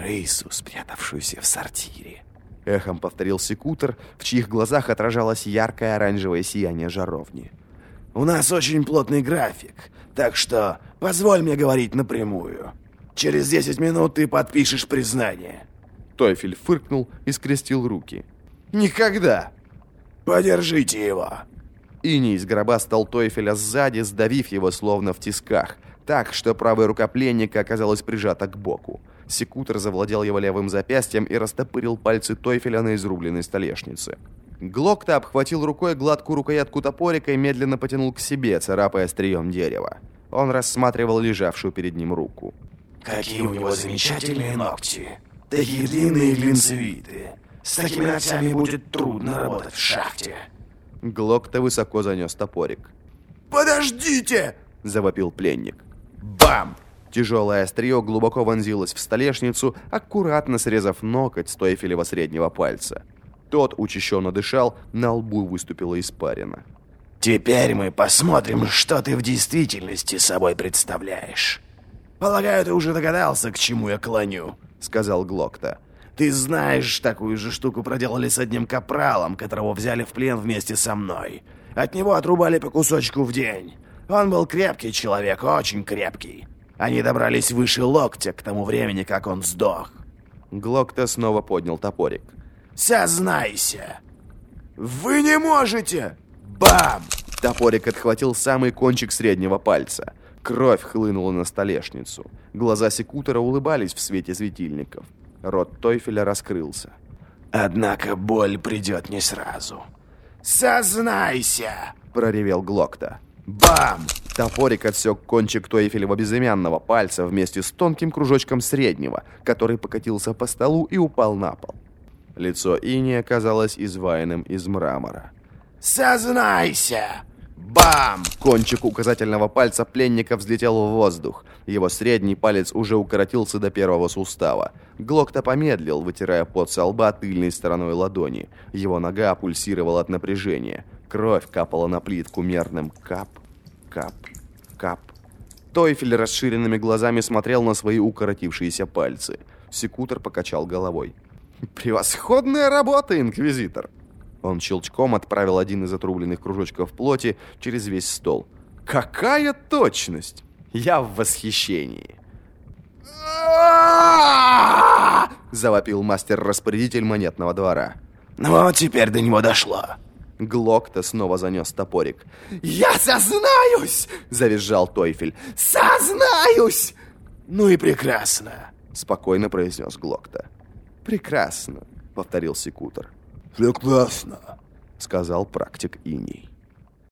крысу, спрятавшуюся в сортире. Эхом повторил секутор, в чьих глазах отражалось яркое оранжевое сияние жаровни. «У нас очень плотный график, так что позволь мне говорить напрямую. Через 10 минут ты подпишешь признание». Тойфель фыркнул и скрестил руки. «Никогда!» «Подержите его!» Иний из гроба стал Тойфеля сзади, сдавив его словно в тисках, так, что правая рука пленника оказалась прижата к боку. Секутор завладел его левым запястьем и растопырил пальцы Тойфеля на изрубленной столешнице. Глокта обхватил рукой гладкую рукоятку топорика и медленно потянул к себе, царапая острием дерева. Он рассматривал лежавшую перед ним руку. «Какие у него замечательные ногти! Такие длинные и глинцевитые! С такими ногтями будет трудно работать в шахте!» Глокта высоко занес топорик. «Подождите!» – завопил пленник. Бам! Тяжелое острие глубоко вонзилось в столешницу, аккуратно срезав ноготь с Тойфелева среднего пальца. Тот учащенно дышал, на лбу выступила испарина. «Теперь мы посмотрим, что ты в действительности собой представляешь. Полагаю, ты уже догадался, к чему я клоню», — сказал Глокта. «Ты знаешь, такую же штуку проделали с одним капралом, которого взяли в плен вместе со мной. От него отрубали по кусочку в день. Он был крепкий человек, очень крепкий. Они добрались выше локтя к тому времени, как он сдох. Глокта снова поднял топорик. «Сознайся!» «Вы не можете!» Бам! Топорик отхватил самый кончик среднего пальца. Кровь хлынула на столешницу. Глаза секутора улыбались в свете светильников. Рот Тойфеля раскрылся. «Однако боль придет не сразу». «Сознайся!» — проревел Глокта. Бам! Топорик отсек кончик Тойфелева безымянного пальца вместе с тонким кружочком среднего, который покатился по столу и упал на пол. Лицо Ини оказалось изваянным из мрамора. «Сознайся!» Бам! Кончик указательного пальца пленника взлетел в воздух. Его средний палец уже укоротился до первого сустава. Глокта помедлил, вытирая пот со лба тыльной стороной ладони. Его нога пульсировала от напряжения. Кровь капала на плитку мерным кап, кап, кап. Тойфель расширенными глазами смотрел на свои укоротившиеся пальцы. Секутор покачал головой. «Превосходная работа, Инквизитор!» Он щелчком отправил один из отрубленных кружочков плоти через весь стол. «Какая точность! Я в восхищении!» Завопил мастер-распорядитель монетного двора. «Ну вот теперь до него дошло!» Глокта снова занес топорик. «Я сознаюсь!» — завизжал Тойфель. «Сознаюсь!» «Ну и прекрасно!» — спокойно произнес Глокта. «Прекрасно!» — повторил секутор. «Прекрасно!» — сказал практик Иний.